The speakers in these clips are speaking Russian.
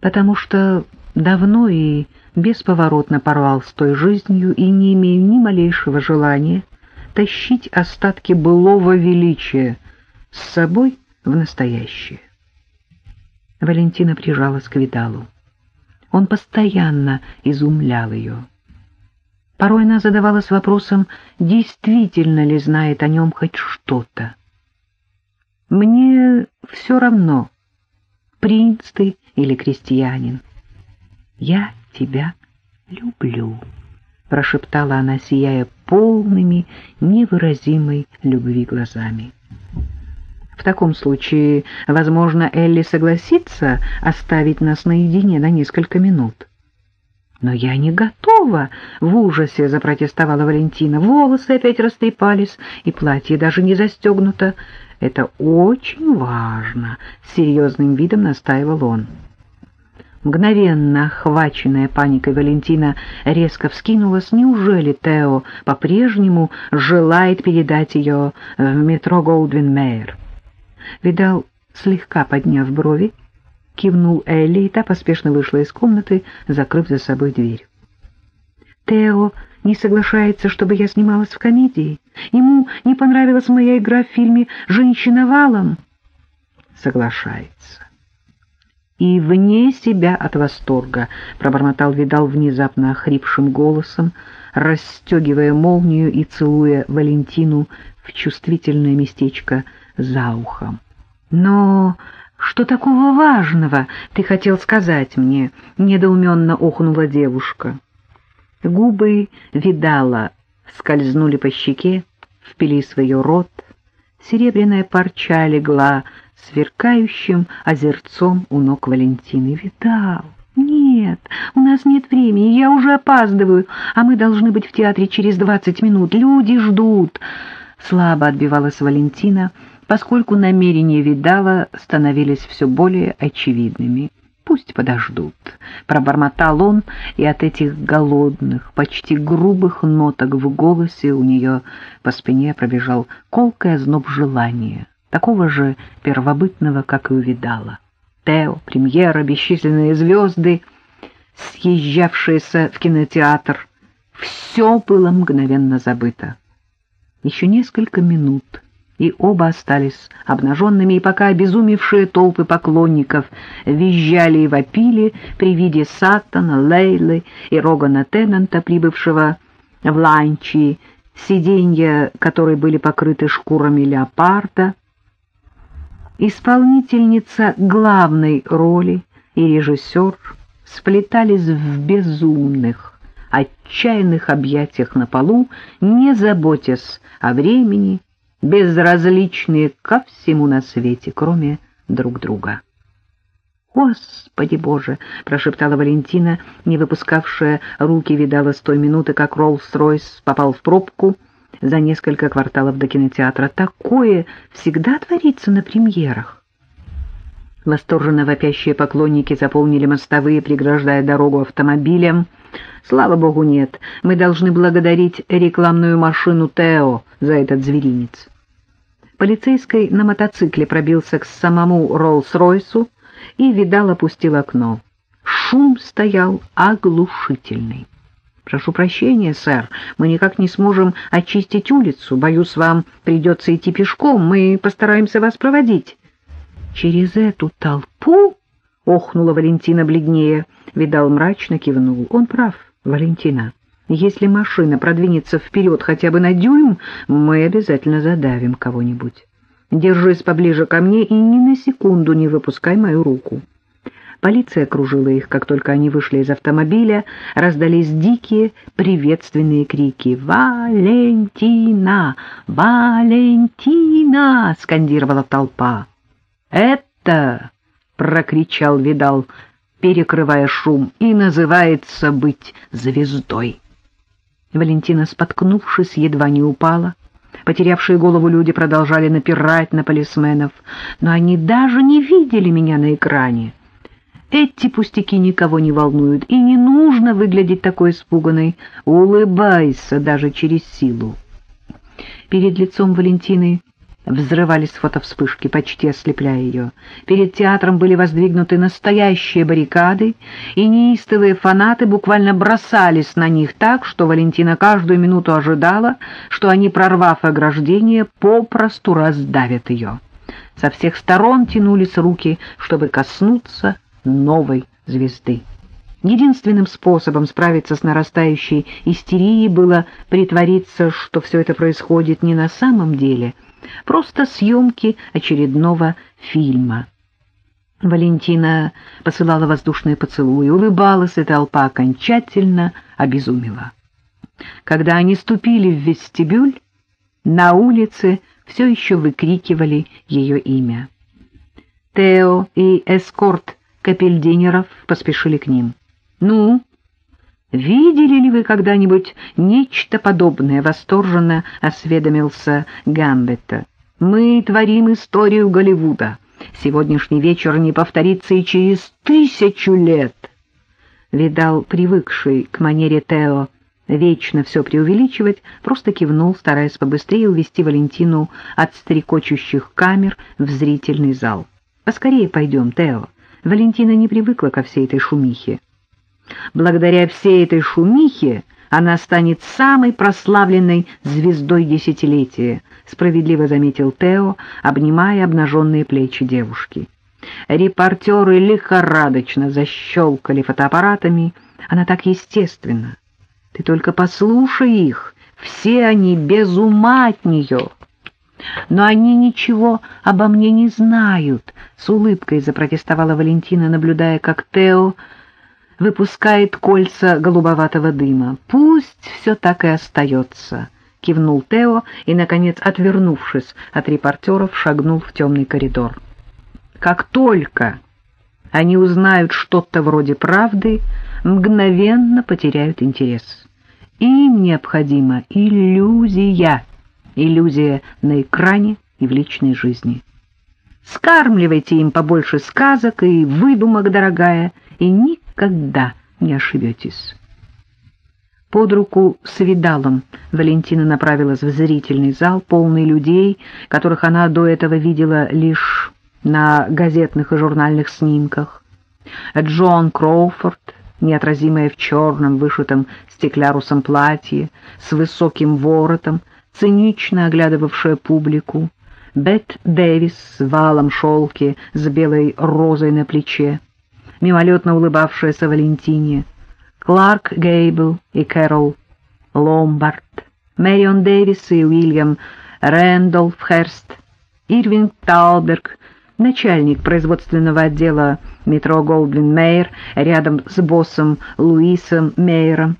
потому что давно и бесповоротно порвал с той жизнью и не имею ни малейшего желания тащить остатки былого величия с собой в настоящее. Валентина прижалась к Видалу. Он постоянно изумлял ее. Порой она задавалась вопросом, действительно ли знает о нем хоть что-то. «Мне все равно, принц ты или крестьянин. Я тебя люблю», — прошептала она, сияя полными невыразимой любви глазами. В таком случае, возможно, Элли согласится оставить нас наедине на несколько минут. «Но я не готова!» — в ужасе запротестовала Валентина. Волосы опять растрепались, и платье даже не застегнуто. «Это очень важно!» — с серьезным видом настаивал он. Мгновенно охваченная паникой Валентина резко вскинулась. Неужели Тео по-прежнему желает передать ее в метро Голдвин-Мейер? Видал, слегка подняв брови, кивнул Элли, и та поспешно вышла из комнаты, закрыв за собой дверь. Тео не соглашается, чтобы я снималась в комедии. Ему не понравилась моя игра в фильме «Женщина валом». Соглашается. И вне себя от восторга пробормотал Видал внезапно охрипшим голосом, расстегивая молнию и целуя Валентину в чувствительное местечко за ухом. Но что такого важного ты хотел сказать мне? Недоуменно охнула девушка. Губы видала, скользнули по щеке, впились в рот. Серебряная парча легла сверкающим озерцом у ног Валентины. Видал? Нет, у нас нет времени, я уже опаздываю, а мы должны быть в театре через двадцать минут. Люди ждут. Слабо отбивалась Валентина, поскольку намерения Видала становились все более очевидными. «Пусть подождут», — пробормотал он, и от этих голодных, почти грубых ноток в голосе у нее по спине пробежал колкое озноб желания, такого же первобытного, как и у Видала. Тео, премьера, бесчисленные звезды, съезжавшиеся в кинотеатр — все было мгновенно забыто. Еще несколько минут — и оба остались обнаженными, и пока обезумевшие толпы поклонников визжали и вопили при виде Саттона, Лейлы и Рогана Теннанта, прибывшего в Ланчи, сиденья которой были покрыты шкурами леопарда, исполнительница главной роли и режиссер сплетались в безумных, отчаянных объятиях на полу, не заботясь о времени, безразличные ко всему на свете, кроме друг друга. «Господи Боже!» — прошептала Валентина, не выпускавшая руки, видала с той минуты, как Роллс-Ройс попал в пробку за несколько кварталов до кинотеатра. «Такое всегда творится на премьерах!» Восторженно вопящие поклонники заполнили мостовые, преграждая дорогу автомобилям. «Слава Богу, нет! Мы должны благодарить рекламную машину Тео за этот зверинец!» Полицейский на мотоцикле пробился к самому Роллс-Ройсу и, видал, опустил окно. Шум стоял оглушительный. «Прошу прощения, сэр, мы никак не сможем очистить улицу. Боюсь, вам придется идти пешком. Мы постараемся вас проводить». «Через эту толпу?» — охнула Валентина бледнее. Видал мрачно кивнул. «Он прав, Валентина». Если машина продвинется вперед хотя бы на дюйм, мы обязательно задавим кого-нибудь. Держись поближе ко мне и ни на секунду не выпускай мою руку. Полиция окружила их, как только они вышли из автомобиля, раздались дикие приветственные крики «Валентина! Валентина!» — скандировала толпа. «Это!» — прокричал Видал, перекрывая шум, — «и называется быть звездой». Валентина, споткнувшись, едва не упала. Потерявшие голову люди продолжали напирать на полисменов, но они даже не видели меня на экране. Эти пустяки никого не волнуют, и не нужно выглядеть такой испуганной. Улыбайся даже через силу. Перед лицом Валентины взрывались фотовспышки, почти ослепляя ее. Перед театром были воздвигнуты настоящие баррикады, и неистовые фанаты буквально бросались на них так, что Валентина каждую минуту ожидала, что они, прорвав ограждение, попросту раздавят ее. Со всех сторон тянулись руки, чтобы коснуться новой звезды. Единственным способом справиться с нарастающей истерией было притвориться, что все это происходит не на самом деле — Просто съемки очередного фильма. Валентина посылала воздушные поцелуи, улыбалась, и толпа окончательно обезумела. Когда они ступили в вестибюль, на улице все еще выкрикивали ее имя. Тео и эскорт капельдинеров поспешили к ним. «Ну, видели ли вы когда-нибудь нечто подобное?» — восторженно осведомился Гамбетта. «Мы творим историю Голливуда. Сегодняшний вечер не повторится и через тысячу лет». Видал, привыкший к манере Тео вечно все преувеличивать, просто кивнул, стараясь побыстрее увести Валентину от стрекочущих камер в зрительный зал. «Поскорее пойдем, Тео». Валентина не привыкла ко всей этой шумихе. Благодаря всей этой шумихе она станет самой прославленной звездой десятилетия, справедливо заметил Тео, обнимая обнаженные плечи девушки. Репортеры лихорадочно защелкали фотоаппаратами. Она так естественна. Ты только послушай их, все они без ума от нее. Но они ничего обо мне не знают, — с улыбкой запротестовала Валентина, наблюдая, как Тео выпускает кольца голубоватого дыма. Пусть все так и остается, — кивнул Тео и, наконец, отвернувшись от репортеров, шагнул в темный коридор. Как только они узнают что-то вроде правды, мгновенно потеряют интерес. Им необходима иллюзия, иллюзия на экране и в личной жизни. Скармливайте им побольше сказок и выдумок, дорогая, и никогда не ошибетесь. Под руку с Видалом Валентина направилась в зрительный зал, полный людей, которых она до этого видела лишь на газетных и журнальных снимках. Джон Кроуфорд, неотразимая в черном, вышитом стеклярусом платье, с высоким воротом, цинично оглядывавшая публику, Бет Дэвис с валом шелки с белой розой на плече, мимолетно улыбавшаяся Валентине, Кларк Гейбл и Кэрол. Ломбард, Мэрион Дэвис и Уильям Рэндолф Херст, Ирвинг Талберг, начальник производственного отдела метро Голдвин Мейер рядом с боссом Луисом Мейером.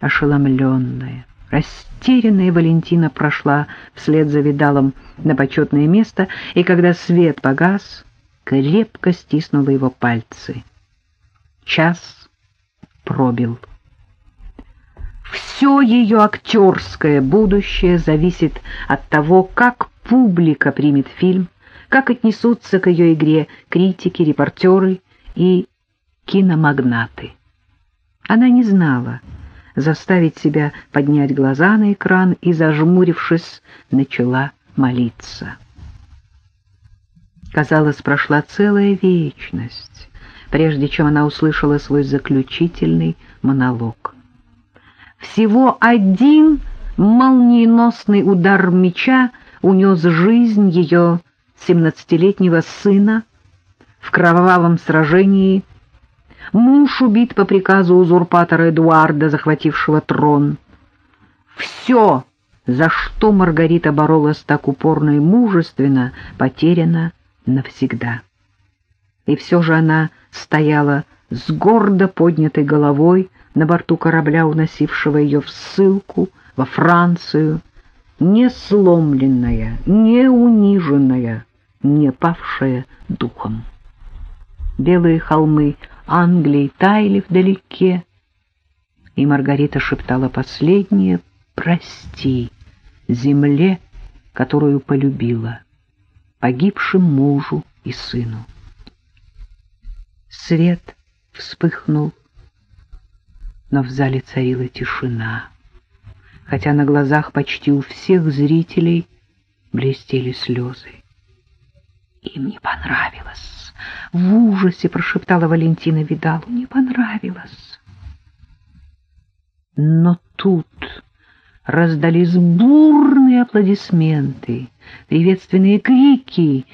Ошеломленная, растерянная Валентина прошла вслед за Видалом на почетное место, и когда свет погас, крепко стиснула его пальцы. Час пробил. Все ее актерское будущее зависит от того, как публика примет фильм, как отнесутся к ее игре критики, репортеры и киномагнаты. Она не знала, заставить себя поднять глаза на экран и, зажмурившись, начала молиться. Казалось, прошла целая вечность, прежде чем она услышала свой заключительный монолог. Всего один молниеносный удар меча унес жизнь ее семнадцатилетнего сына в кровавом сражении. Муж убит по приказу узурпатора Эдуарда, захватившего трон. Все, за что Маргарита боролась так упорно и мужественно, потеряно навсегда. И все же она стояла с гордо поднятой головой на борту корабля, уносившего ее в ссылку во Францию, не сломленная, не униженная, не павшая духом. Белые холмы Англии таяли вдалеке, и Маргарита шептала последнее «Прости» земле, которую полюбила погибшим мужу и сыну. Свет вспыхнул, но в зале царила тишина, хотя на глазах почти у всех зрителей блестели слезы. Им не понравилось. В ужасе прошептала Валентина Видалу. Не понравилось. Но тут раздались бурные аплодисменты, приветственные крики,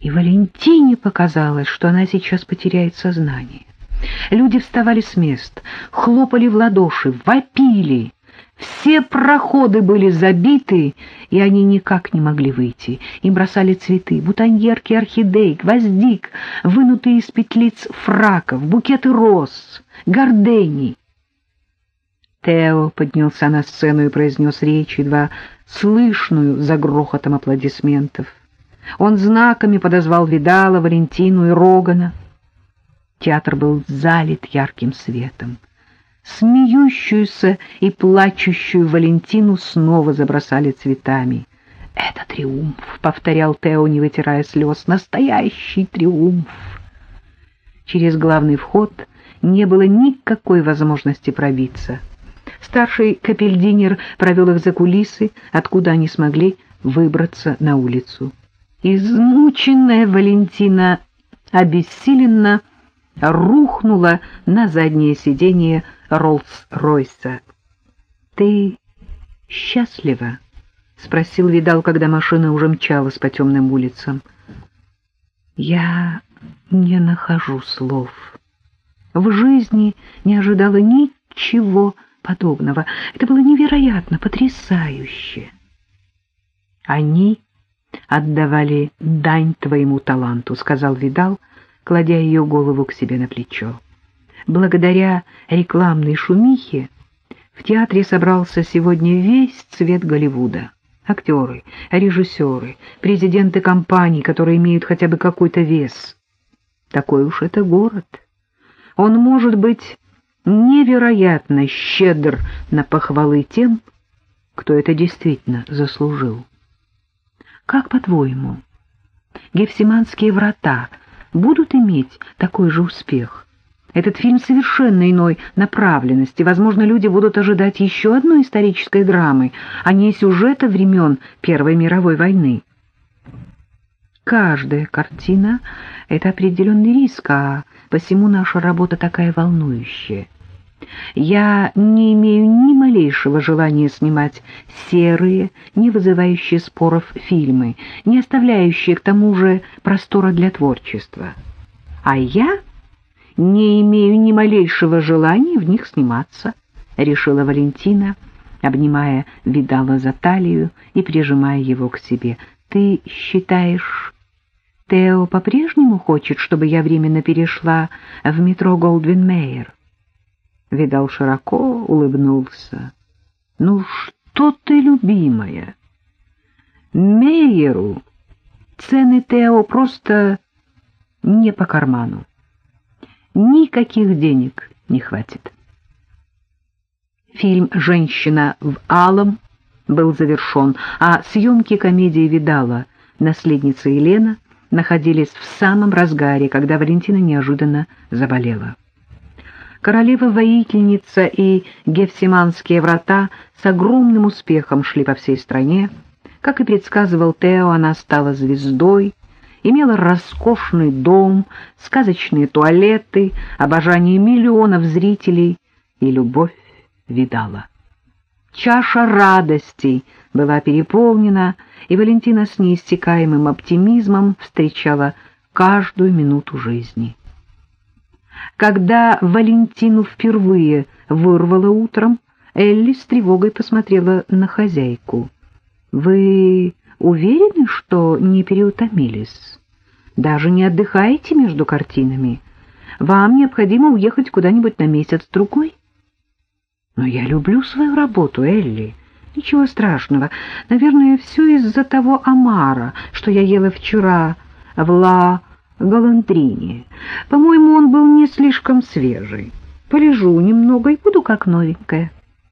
и Валентине показалось, что она сейчас потеряет сознание. Люди вставали с мест, хлопали в ладоши, вопили. Все проходы были забиты, и они никак не могли выйти. Им бросали цветы, бутоньерки орхидей, гвоздик, вынутые из петлиц фраков, букеты роз, гордений. Тео поднялся на сцену и произнес речь, едва слышную за грохотом аплодисментов. Он знаками подозвал Видала, Валентину и Рогана. Театр был залит ярким светом. Смеющуюся и плачущую Валентину снова забросали цветами. «Это триумф», — повторял Тео, не вытирая слез, — «настоящий триумф». Через главный вход не было никакой возможности пробиться. Старший капельдинер провел их за кулисы, откуда они смогли выбраться на улицу. Измученная Валентина обессиленно рухнула на заднее сиденье Роллс-Ройса. «Ты счастлива?» — спросил Видал, когда машина уже мчалась по темным улицам. «Я не нахожу слов. В жизни не ожидала ничего подобного. Это было невероятно, потрясающе. Они отдавали дань твоему таланту, — сказал Видал, кладя ее голову к себе на плечо. Благодаря рекламной шумихе в театре собрался сегодня весь цвет Голливуда. Актеры, режиссеры, президенты компаний, которые имеют хотя бы какой-то вес. Такой уж это город. Он может быть невероятно щедр на похвалы тем, кто это действительно заслужил. Как по-твоему, Гефсиманские врата будут иметь такой же успех? Этот фильм совершенно иной направленности. Возможно, люди будут ожидать еще одной исторической драмы, а не сюжета времен Первой мировой войны. Каждая картина — это определенный риск, а посему наша работа такая волнующая. Я не имею ни малейшего желания снимать серые, не вызывающие споров фильмы, не оставляющие к тому же простора для творчества. А я не имею ни малейшего желания в них сниматься, — решила Валентина, обнимая Видала за талию и прижимая его к себе. — Ты считаешь, Тео по-прежнему хочет, чтобы я временно перешла в метро Голдвин-Мейер? Видал широко улыбнулся. — Ну что ты, любимая? Мейеру цены Тео просто не по карману. Никаких денег не хватит. Фильм «Женщина в алом» был завершен, а съемки комедии «Видала» наследница Елена находились в самом разгаре, когда Валентина неожиданно заболела. Королева-воительница и Гефсиманские врата с огромным успехом шли по всей стране. Как и предсказывал Тео, она стала звездой, имела роскошный дом, сказочные туалеты, обожание миллионов зрителей и любовь видала. Чаша радостей была переполнена, и Валентина с неистекаемым оптимизмом встречала каждую минуту жизни. Когда Валентину впервые вырвало утром, Элли с тревогой посмотрела на хозяйку. «Вы уверены, что не переутомились? Даже не отдыхаете между картинами? Вам необходимо уехать куда-нибудь на месяц-другой?» «Но я люблю свою работу, Элли. Ничего страшного. Наверное, все из-за того омара, что я ела вчера в Ла галантрини. По-моему, он был не слишком свежий. Полежу немного и буду как новенькая.